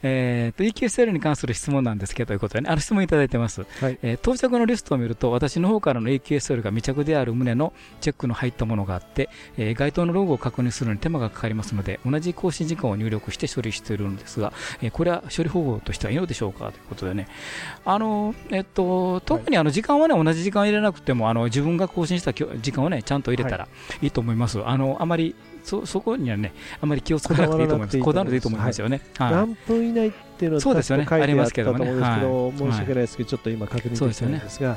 えーと、EQSL に関する質問なんですけど、ということでね、あの質問いただいてます。はいえー到着のリストを見ると、私の方からの EQSL が未着である旨のチェックの入ったものがあって、えー該当のログを確認するのに手間がかかりますので、同じ更新時間を入力して処理しているんですが、えーこれは処理方法としてはいいのでしょうか？ということでね、あの、えっと、特にあの時間はね、同じ時間入れなくても、あの自分が更新した時間をね、ちゃんと入れたらいいと思います。あの、あまり、そ、そこにはね、あまり気をつけなくていいと思います。こだわらなくていいと思いますよね。はい。何分以内っていうのはそうですよね。書いてありますけあったとどもね思うんですけど、はい。申し訳ないですけど、ちょっと今確認できてないんですが、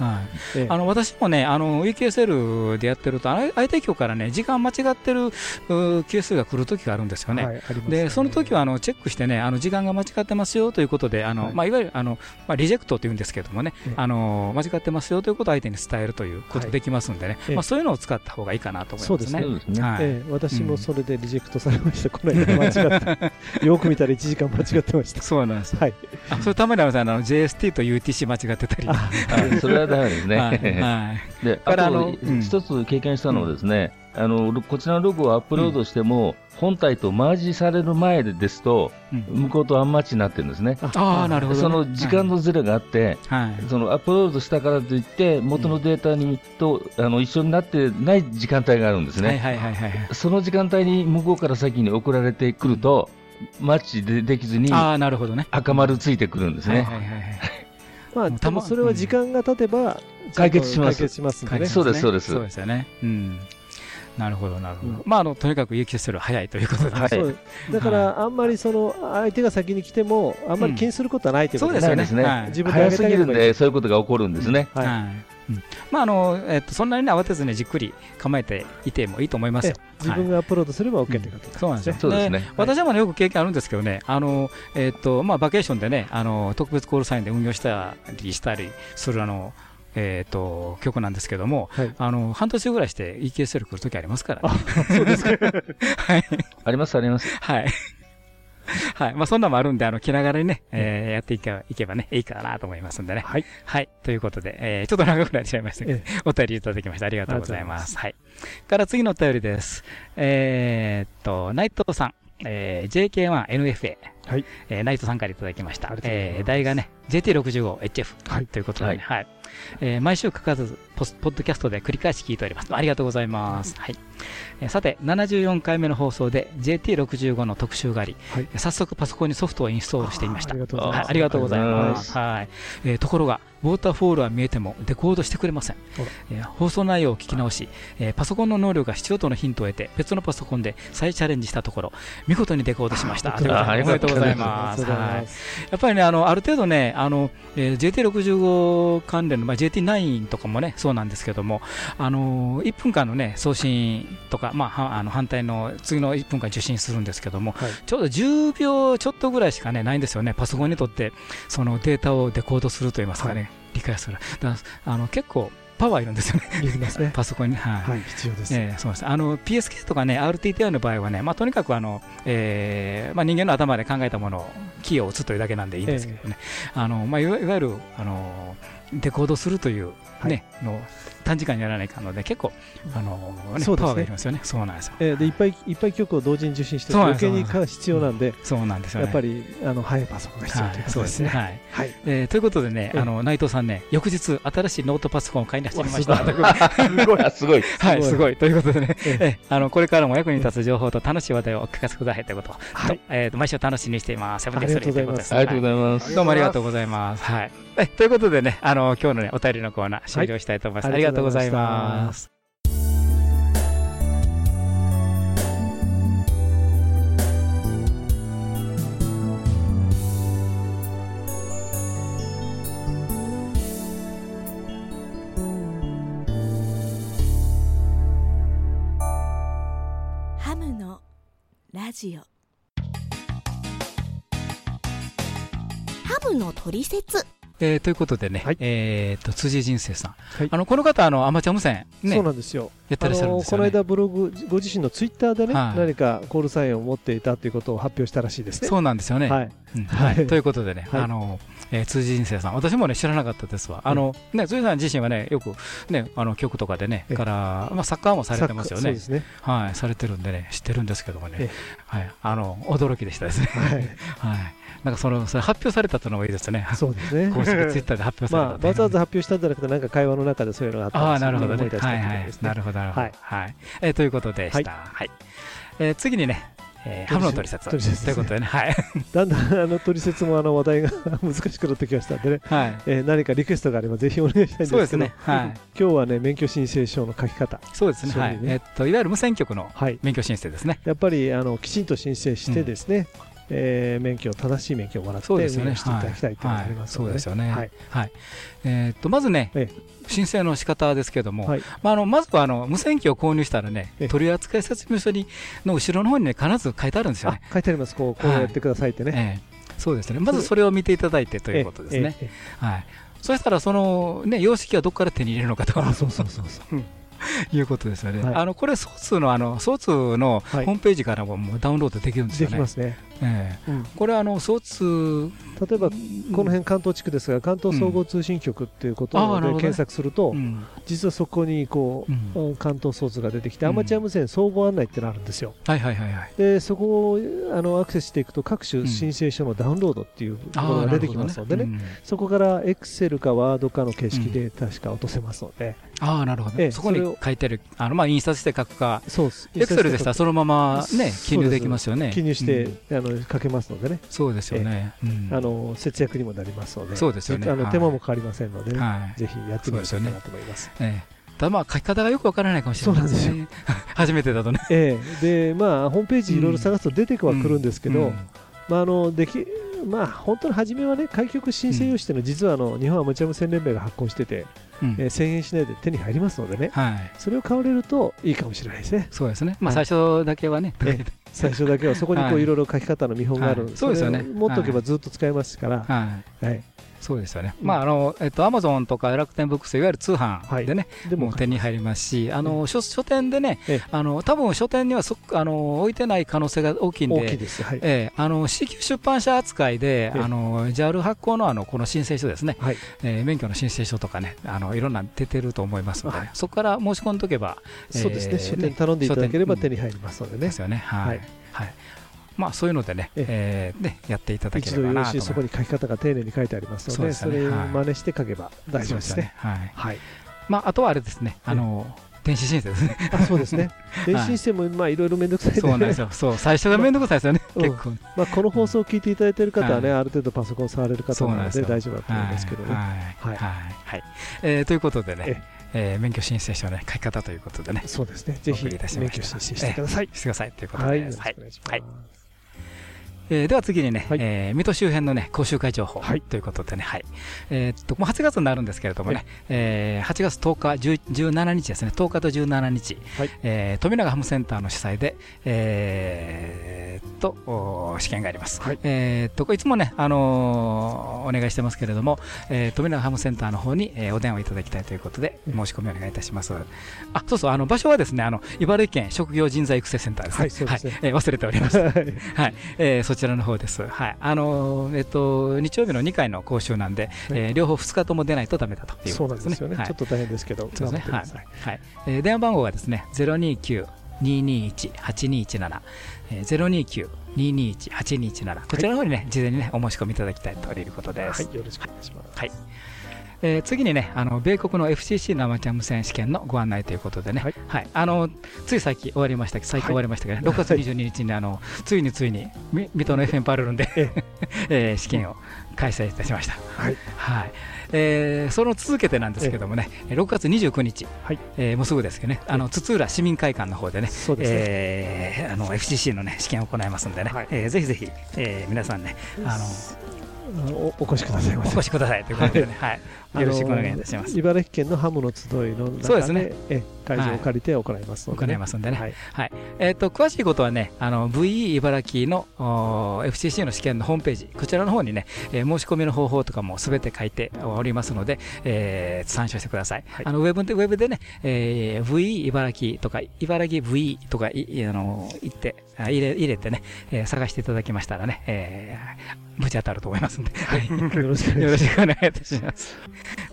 あの私もね、あの EQSL でやってると、相手局からね、時間間違ってるう QS が来るときがあるんですよね。はいありますでその時はあのチェックしてね、あの時間が間違ってますよということで、あのまあ、いわゆるあの、まあ、リジェクトというんですけどもねええ、あの間違ってますよということを相手に伝えるということはい。できますんでね、ええ。まあ、そういうのを使った方がいいかなと思いますね。私もそれでリジェクトされました、この間間違って、よく見たら1時間間違ってました。そうなんですよ。はい、あそれたまにあの JST と UTC 間違ってたり。ああそれはダメですね。はいはいで、あとうん一つ経験したのはですね、あのこちらのログをアップロードしても、本体とマージされる前ですと、うん向こうとアンマッチになってるんですね。ああ、なるほどね。その時間のズレがあって、はい、そのアップロードしたからといって、元のデータにと、あの一緒になってない時間帯があるんですね。はいはいはいはい。その時間帯に向こうから先に送られてくると、マッチでできずにああ、なるほどね。赤丸ついてくるんですね。はいはいはいはい。まあ、でもそれは時間が経てば、解決します解決しますね。そうですそうですそうですよね。うん。なるほど、なるほど。うんまあ、あの、とにかく EQSL は早いということで、ねはいそうだから、あんまりその相手が先に来ても、あんまり気にすることはないということそうですよね。ないですねはい自分で上早すぎるんで、そういうことが起こるんですね。はいはいうんまああのえっと、そんなにね慌てずにじっくり構えていてもいいと思いますよ。自分がアップロードすれば OK ということですそうなんですよ。そうですね。私もね、よく経験あるんですけどね、あの、えっと、まあ、バケーションでね、あの、特別コールサインで運用したりしたりする、あの、えっと、曲なんですけども、はいあの、半年ぐらいして EKSL 来るときありますからね。そうですか。はい。あります、あります。はい。はい。まあ、そんなのもあるんで、あの、気長にね、えーやっていけいけばね、いいかなと思いますんでね。はい。はい。ということで、えーちょっと長くなっちゃいましたけど、えお便りいただきましてありがとうございます。はい。から次のお便りです。えーっと、内藤さん。えー JK1NFA、はいえー内藤さんからいただきましたえー題がね JT65HF、はいということで、ねはいはいえー毎週欠かさずポスポッドキャストで繰り返し聞いております。ありがとうございます、はい。えーさて74回目の放送で JT65 の特集があり、はい。早速パソコンにソフトをインストールしていました。ありがとうございます。はいありがとうございます。あはい。えーところが、ウォーターフォールは見えてもデコードしてくれません。えー放送内容を聞き直し、えーパソコンの能力が必要とのヒントを得て、別のパソコンで再チャレンジしたところ、見事にデコードしました。あということうございあます。りがとうございはいやっぱりね、あのある程度ね、あのえー JT65 関連のまあ、JT9 とかもね、そうなんですけども、あのー、1分間のね、送信とか、まあ、あの反対の次の1分間受信するんですけども、はいちょうど10秒ちょっとぐらいしかね、ないんですよね、パソコンにとって、そのデータをデコードするといいますかね、は理解する。だあの結構、パワーいるんですよね、ね。パソコンに。はいはい、必要です。ええそうですあの PSK とかね、RTTI の場合はね、まあ、とにかくあの、えーまあ、人間の頭で考えたものをキーを打つというだけなんでいいんですけどね、あのまあ、いわいわゆるあのデコードするという、ねの短時間にやらないかんので、結構あの、ねそうですねパワーがいりますよね、そうなんですよ、えーでいっぱいいっぱい曲を同時に受信してそうなんです余計にか必要なんで、そうなんですよね。やっぱりあの速いパソコンが必要というはい、そうでね。ことですすね。はいはい。えーということでね、ええあの内藤さんね、翌日、新しいノートパソコンを買いに走りました。わすごいあすごい。はい、すごいすごい。ということでね、ええあのこれからも役に立つ情報と楽しい話題をお聞かせくださいということを、はいとえーと毎週楽しみにしています。セブンデイスリーということですありがとうごはざいます。いどうもありがとうございます。はい。えということでね、あの今日のね、お便りのコーナー終了したいと思います。はいありがとうとうございま。ますハムのラジオハムのトリセツえーということでね、はいえっと、辻人生さん。はいあの、この方、あの、アマチュア無線、ね、そうなんですよ。やってらっしゃるんですよね。この間ブログご自身のツイッターでね、はい何かコールサインを持っていたということを発表したらしいですね。そうなんですよね。はい。うんははいい、ということでね、はいあの、えー、辻人生さん、私もね、知らなかったですわ。あの、ね、辻さん自身はね、よく、ね、あの、曲とかでね、ええから、まあ、サッカーもされてますよねそうで。すね。はい、されてるんでね、知ってるんですけどもねええ、はい、あの、驚きでしたですね。はい。はい。なんか、その、それ発表されたというのがいいですね。そうですね。公式ツイッターで発表されまあ、たというわざわざ発表したんじゃなくて、なんか会話の中でそういうのがあったああ、んですなるほどね。思い出したはいはいなるほど、なるほど。ははいい。えーということでした。はい。えー次にね、えーハムの取説。取説ということでね、はい。だんだんあの取説もあの話題が 難しくなってきましたんでね、はい。えー何かリクエストがあればぜひお願いしたいんですけどそうですね。はい。今日はね免許申請書の書き方そうですね。はい。えっと、いわゆる無線局のはい免許申請ですね。やっぱりあのきちんと申請してですね、えー免許正しい免許をもらって運営。していただきたいというのがありますそうですよね。はい。はい。えっと、まずねえ、申請の仕方ですけども、はい。まあ、あのまずはあの無線機を購入したらねええ、取扱説明書にの後ろの方にね、必ず書いてあるんですよあね。書いてあります。こうこうやってくださいってね、ええ。そうですね。まずそれを見ていただいてということですね。えええはい。そしたら、その、ね、様式はどこから手に入れるのかとえあそうそうそうそう いうことですよね。はい。あの、これ、ソーツの、あの、ソーツのホはい。ームページからももうダウンロードできるんですよね。できますね、ええ。うん。これ、あの、ソーツ、例えばこの辺関東地区ですが関東総合通信局っていうことで検索すると、うん。実はそこにこう、うん。関東ソーツが出てきて、うん。アマチュア無線総合案内ってのがあるんですよ。はいはいはいはい。でそこをあのアクセスしていくと各種申請書のダウンロードっていうところが出てきますのでね、うん。そこからエクセルかワードかの形式で確か落とせますので、ああ、なるほど、ええそこに書いてる、あのまあ、印刷して書くか、そうです。エクセルでしたらそのまま、ね、記入できますよね。記入して、うん。あの書けますのでね、そうですよね。うん。あの節約にもなりますので、そうですよね。あのはい。手間もかかりませんのでね、はい。ぜひやってみたいなと思います。ええ。ただまあ書き方がよくわからないかもしれないですね。初めてだとね。ええ。でまあ、ホームページいろいろ探すと出てはくるんですけど、うん。まあ、あのできまあ、本当の初めはね、開局申請用紙っていうのは、実はあの日本アマチュア無線連盟が発行してて、うんえー1000円しないで手に入りますのでね、はい。それを買われるといいかもしれないですね。そうですね。まあは最初だけはね。え 最初だけはそこにいういろいろ書き方の見本がある、はいそうですよねれを持っておけばずっと使えますから、はい。はい、そうですよね。うん。まあ、あの、えっと、アマゾンとか楽天ブックス、いわゆる通販でね、でも手に入りますし、あの、書書店でねええ、あの、多分書店にはそあの置いてない可能性が大きいんで、大きいです。はい。ええ、あの C 級出版社扱いで、ええ。あの JAL 発行のあのこの申請書ですね、はい。えー免許の申請書とかね、あのいろんなの出てると思いますので、はい。そこから申し込んでおけば、そうですね、えー書店頼んでいただければ手に入りますのでね。です、よね。はい。はい。はいまあ、そういうのでね、ええ。ーねやっていただけ一度よろしい、ればなとそこに書き方が丁寧に書いてありますので、それを真似して書けば大丈夫ですね。はい。はい、まあ、あとはあれですね、あの電子申請ですね。あそうですね、電子申請もまあいろいろ面倒くさいそうなんですよ。そう、最初がめんどくさいですよね、うん。結構。まあこの放送を聞いていただいている方はね、はある程度パソコン触れる方なので大丈夫だと思いますけどね。はい。ははい。い。はい。えーということでねえ、え。ー免許申請書のね書き方ということでね、そうですね、ぜひ免許申請してください。してくださいとい。うことはい、よです。ろしくお願いします。はいえーでは次にね、はい。えー水戸周辺のね、講習会情報はい。ということでね、はい。えーっと、もう8月になるんですけれどもね、えー8月10日、10 17日ですね、10日と17日、はい。えー富永ハムセンターの主催で、えーっと、お試験があります。はい。えーっと、いつもね、あのーお願いしてますけれども、えー富永ハムセンターの方に、えーお電話いただきたいということで、申し込みお願いいたします。あ、そうそう、あの、場所はですね、あの、茨城県職業人材育成センターですね。はいそうですねえー忘れております。はい。はい、えーそちらの方です。はい、あのーえっと日曜日の2回の講習なんで、えー両方2日とも出ないとダメだというとですね。うなんですよね、はいちょっと大変ですけど、そうですね。はい。はい、えー電話番号がですね、029 221-8217、えー、029-221-8217こちらの方にね、事前にね、お申し込みいただきたいということです。はい、よろしくお願いします。はいえー次にね、あの米国の FCC のアマチュア無線試験のご案内ということでね、ははい。いあのつい最近終わりましたけど、最近終わりましたけど、ね。6月22日にあのついについにみ水戸の FM パルルンで、え ー試験を開催いたしました。はい。はい。えーその続けてなんですけどもね、えー6月29日、はい。えーもうすぐですけどね、あの津々浦市民会館の方でね、そうですね。えーあの FCC の、ね、試験を行いますんでね、はい。えーぜひぜひ、えー皆さんね、あのおお越しください。お越しくださいということでね、はい。よろしくお願いいたします。茨城県のハムの集いのそうですね。え会場を借りて行いますので、行いますんでね、はい。はい。えー、と詳しいことはね、あの VE 茨城の FCC の試験のホームページ、こちらの方にね、えー申し込みの方法とかもすべて書いておりますので、えー参照してください。はい。あのウェブでウェブでね、えー VE 茨城とか、茨城 VE とかいいあの言ってあ入れ入れてね、えー探していただきましたらね、えー、ぶち当たると思いますんで、はい。よろしくお願よいしろしくお願いいたします。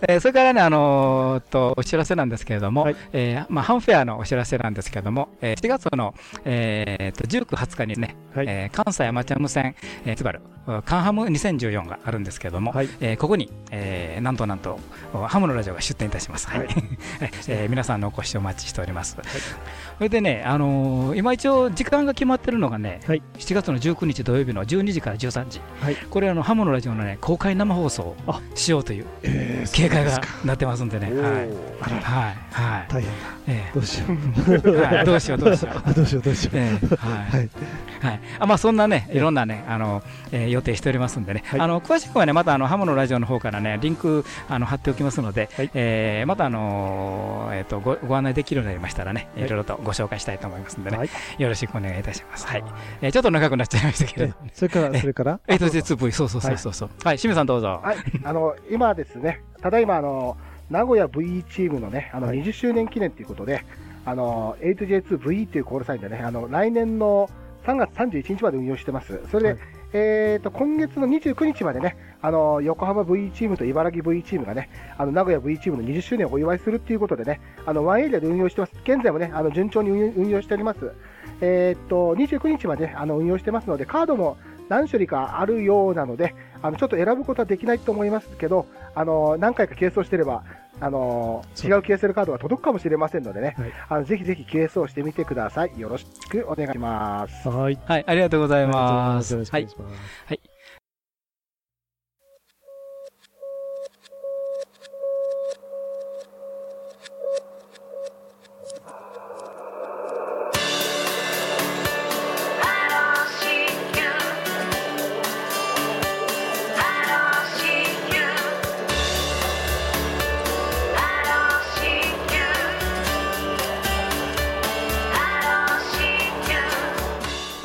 えーそれからね、あのーっと、お知らせなんですけれども、はい。えーまあ、ハンフェアのお知らせなんですけれども、えー7月の、えーっと19、20日にね、はい。えー関西アマチュア無線、えー、ツバル、カンハム2014があるんそれども、はい。えーここに、えーなんとなんと、ハムのラジオが出展いたします。はい。はい。えー皆さんのお越しをお待ちしております。それでね、あのー今一応時間が決まってるのがね、はい。7月の19日土曜日の12時から13時、はい。これあのハムのラジオのね公開生放送をあ。しようというえー警戒がなってますんでね、はい、あららはい、はい、大変。だ。え。どうしよえう。はい。どうしようどうしよう。あどうしようどうしよう。ええ。ははい。い。はい、あまあそんなね、いろんなね、あの、えー予定しておりますんでね、はい。あの詳しくはね、またあのハムのラジオの方からね、リンクあの貼っておきますので、はい。えーまたあのーえっ、とごご案内できるようになりましたらね、はい。いろいろとご紹介したいと思いますんでね、はい。よろしくお願いいたします。はい、えーちょっと長くなっちゃいましたけど、それからそれからえっと、実 V、そうそう。そうそうそう、はい、清水さんどうぞ。はい、あの今ですね、ただいまあの名古屋 VE チームのね、あのはい20周年記念ということで、あの 8J2VE というコールサインでね、あの来年の3月31日まで運用してます。それで、はいえー、と今月の29日までね、あの横浜 VE チームと茨城 VE チームがね、あの名古屋 VE チームの20周年をお祝いするということでね、あのワンエリアで運用してます。現在もね、あの順調に運用しております。えー、と29日まであの運用してますので、カードも何種類かあるようなので、あのちょっと選ぶことはできないと思いますけど、あの何回かケースをしてれば、あの違う KSL カードが届くかもしれませんのでね、はいあのぜひぜひケースをしてみてください。よろしくお願いします。はい。はい、ありがとうございます。よろしくおはい願いします。はい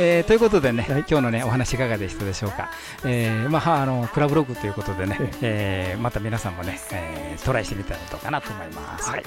えーということでね、はい今日のねお話いかがでしたでしょうか。えーまあはあのクラブログということでね、えーまた皆さんもね、えートライしてみたらどうかなと思います。はい。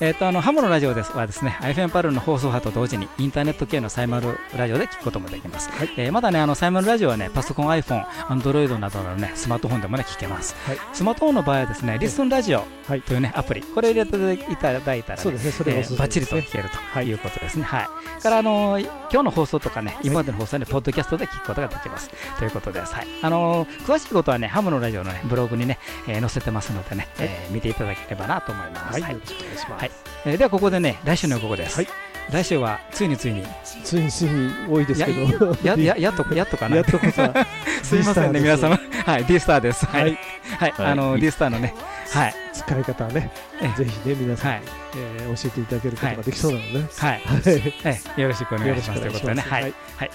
えっ、とあのハムのラジオですはですね、FM パルルの放送波と同時にインターネット系のサイマルラジオで聞くこともできます。はいえーまだねあのサイマルラジオはねパソコン、iPhone、Android などのねスマートフォンでもね聞けます。はいスマートフォンの場合はですね、リスンラジオはいというねアプリこれを入れていただいたらね、そうですね。それバッチリと聞けるということですね。はい。からあのー今日の放送とかね、今までの放送はね、ポッドキャストで聞くことができます。ということです。はい。あのー詳しいことはね、ハムのラジオのね、ブログにね、えー載せてますのでね、えー見ていただければなと思います。はい。はいよろしくお願いします。はいえーではここでね、来週の予告です。はい来週はついについに、ついについに多いですけやど。やややっとやっとかな。やっとこさ。すいませんね、皆様。はい、D スターです。はい。はい、はいあのー、D スターのね、はい。使い方はねええ、ぜひね、皆さんはいに、えー教えていただけることができそうなのでね。はい。はい。えーよろしくお願いします。ということでね、はい。はい。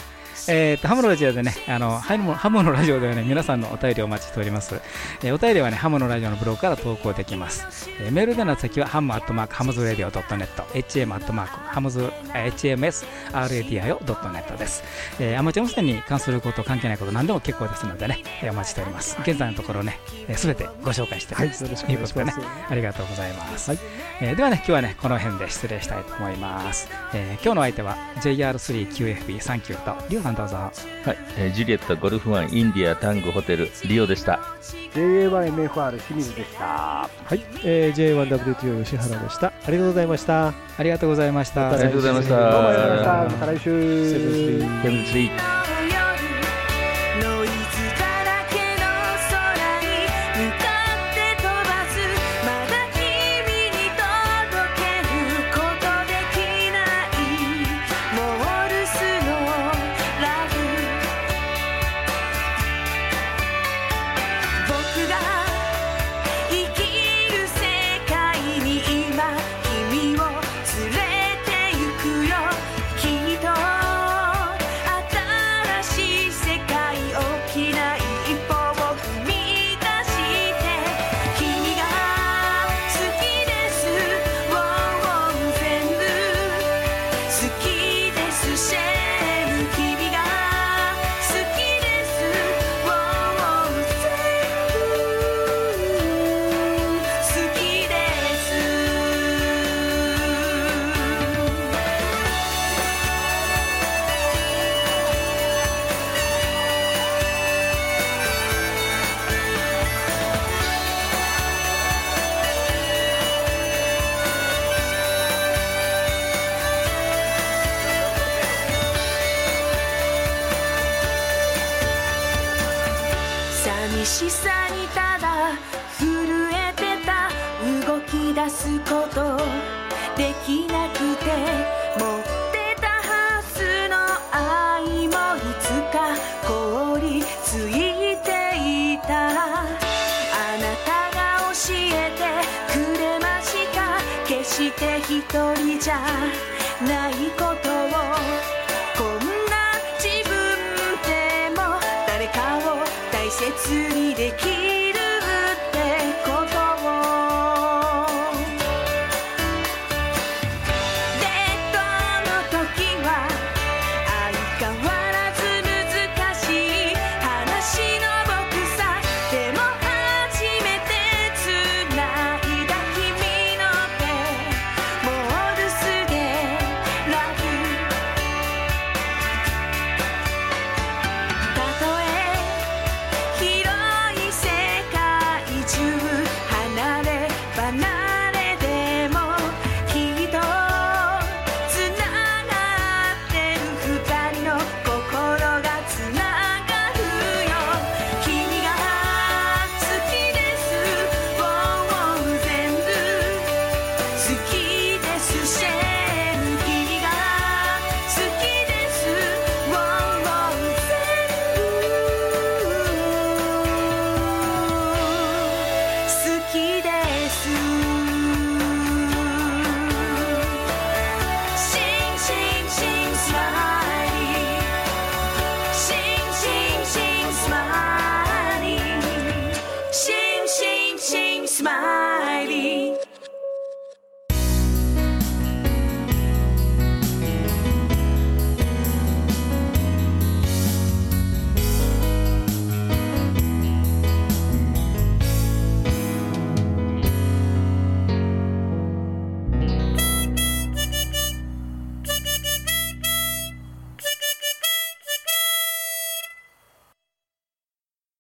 えー、とハムのラジオでねあのハム、ハムのラジオではね、皆さんのお便りをお待ちしております。えー、お便りはね、ハムのラジオのブログから投稿できます。えーメールでの先は、ハムアットマーク、ハムズラディオ .net、hm アットマーク、ハムズ、えー hmsradio.net です。えーアマチュア無線に関すること、関係ないこと、何でも結構ですのでね、えーお待ちしております。現在のところね、すべ、てご紹介しております。よろしくお願いしますね、ありがとうございます。はいえーではね、今日はね、この辺で失礼したいと思います。えー今日の相手は JR3QFB39 と、リオさんどうぞ。はい、えージュリエットゴルフワンインディアタングホテルリオでした。JA1MFR 清水でした。はい、えー、J1WTO 吉原でした。ありがとうございました。ありがとうございましたありがとうございましたどうもありがとうございました。また来週。セブンスリー